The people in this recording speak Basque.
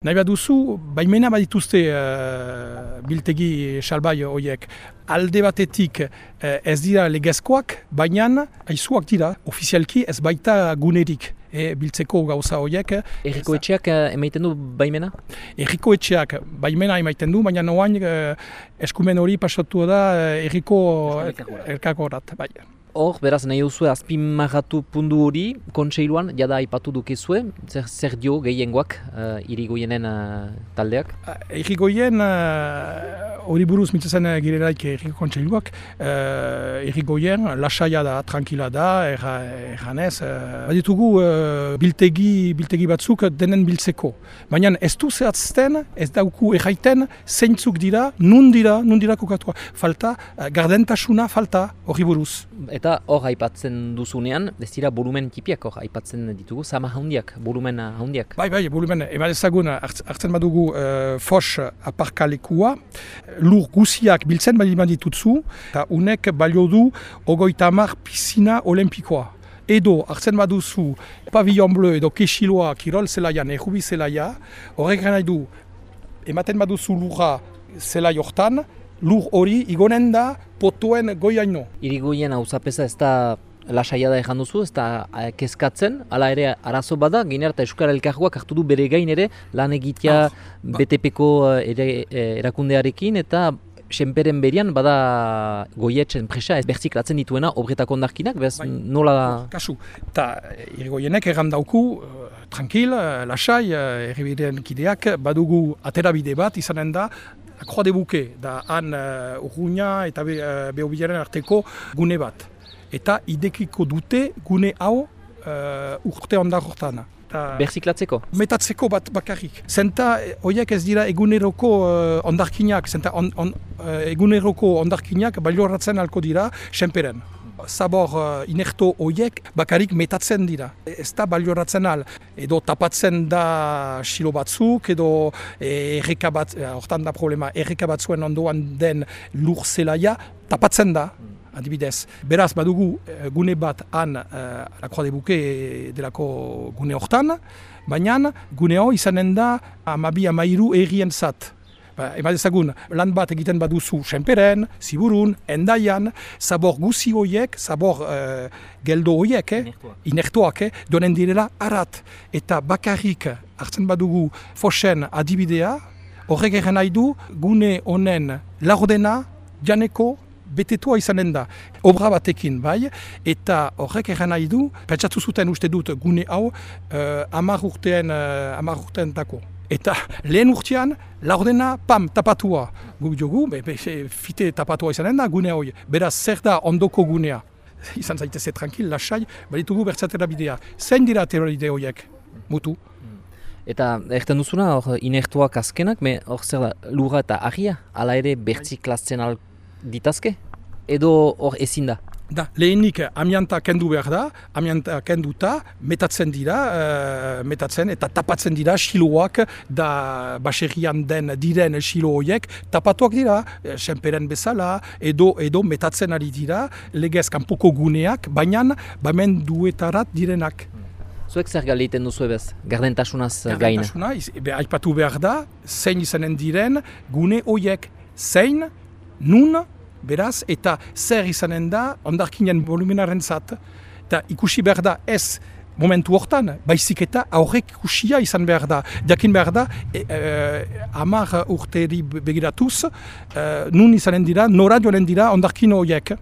Nahi bat duzu, baimena badituzte uh, biltegi salbai horiek. Alde batetik uh, ez dira legezkoak, baina aizuak dira, ofizialki ez baita gunerik. E, biltzeko gauza horiek. Erriko etxeak uh, emaiten du baimena? Erriko etxeak baimena emaiten du, baina noain uh, eskumen hori pasatu da erriko erkakorat. Bai. Hor, beraz, nahi duzue azpimarratu pundu hori, kontseiluan, jada aipatu dukezue, zer, zer dio gehiengoak uh, irigoienen uh, taldeak? Uh, irigoien, hori uh, buruz mitzazen girelaik iriko kontseiluak, uh, irigoien, lasaia da, tranquila da, erranez, uh, baditugu uh, biltegi, biltegi batzuk denen biltzeko. Baina ez du zehatzten, ez dauku erraiten, zeintzuk dira, nun dira, nun dira kokatua. Falta, uh, gardentasuna falta hori buruz eta hor aipatzen duzunean, ez dira volumen tipiak aipatzen ditugu, sama handiak, volumen handiak. Bai, bai, volumen, eman ezagun hartzen badugu uh, fos aparkalekua, lur guziak biltzen bali ditutzu, eta unek balio du ogoita amar pisina olimpikoa. Edo, hartzen baduzu, pavillon bleu edo kexiloa, kirol zelaian, errubi zelaia, horrek nahi du, ematen baduzu lurra zelai hortan, lur hori igonen da potoen goiaino. Irigoien hau zapesa ez da lasaia da ezan duzu, ez da eh, kezkatzen, ala ere arazo bada, giner eta Euskara Elkargoak hartu du bere gain ere lan egitea ah, ba. BTPko eh, ere, eh, erakundearekin eta senperen berian bada goietzen presa ez berziklatzen dituena obretako ondarkinak, bez bai. nola... Kasu, eta irigoienek erran dauku, tranquil, lasai, erribideen kideak, badugu aterabide bat izanen da, Kroa de buke, da han uh, urruina eta be, uh, arteko gune bat. Eta idekiko dute gune hau uh, urte ondar hortan. Berziklatzeko? Metatzeko bat bakarrik. Zenta, horiek ez dira eguneroko uh, ondarkinak, zenta on, on, uh, eguneroko ondarkinak balioratzen alko dira, senperen zabor uh, inerto horiek bakarik metatzen dira. Ez da balioratzen al, edo tapatzen da silo batzuk, edo erreka bat, eh, hortan da problema, erreka batzuen ondoan den lur zelaia, tapatzen da. Adibidez, beraz badugu eh, gune bat han uh, la Croix de Bouquet delako gune hortan, baina gune hori izanen da amabi amairu errien zat. Ba, Ema dezagun, lan bat egiten baduzu senperen, ziburun, endaian, zabor guzi horiek, zabor uh, geldo horiek, eh? inertuak, eh? donen direla arat. Eta bakarrik hartzen badugu fosen adibidea, horrek egen nahi du, gune honen laurdena, janeko, betetua izanen da, obra batekin, bai, eta horrek egen nahi du, pentsatu zuten uste dut gune hau, uh, amar urtean, uh, amar urtean tako. Eta lehen urtean, laurdena, pam, tapatua. Guk jogu, be, be, fite tapatua izanen da, gune hori. Beraz, zer da ondoko gunea. Izan zaiteze tranquil, lasai, balitugu bertzatera bidea. Zein dira terroride horiek, mutu? Eta erten duzuna, hor, inertuak azkenak, me hor zer da, lura eta ahia, ala ere bertziklatzen al ditazke? Edo hor ezin da? Da, lehenik amianta kendu behar da, amianta kenduta metatzen dira, uh, metatzen eta tapatzen dira xiloak da baserrian den diren xilo horiek, tapatuak dira, eh, senperen bezala, edo edo metatzen ari dira, legez kanpoko guneak, baina bamen duetarat direnak. Zuek zer galiten duzu ebez, gardentasunaz gaina? Gardentasuna, be, aipatu behar da, zein izanen diren gune horiek, zein, nun, beraz, eta zer izanen da ondarkinen volumenaren zat, eta ikusi behar da ez momentu hortan, baizik eta aurrek ikusia izan behar da. Jakin behar da, e, e, amar urteri begiratuz, e, nun izanen dira, nora joanen dira ondarkin horiek.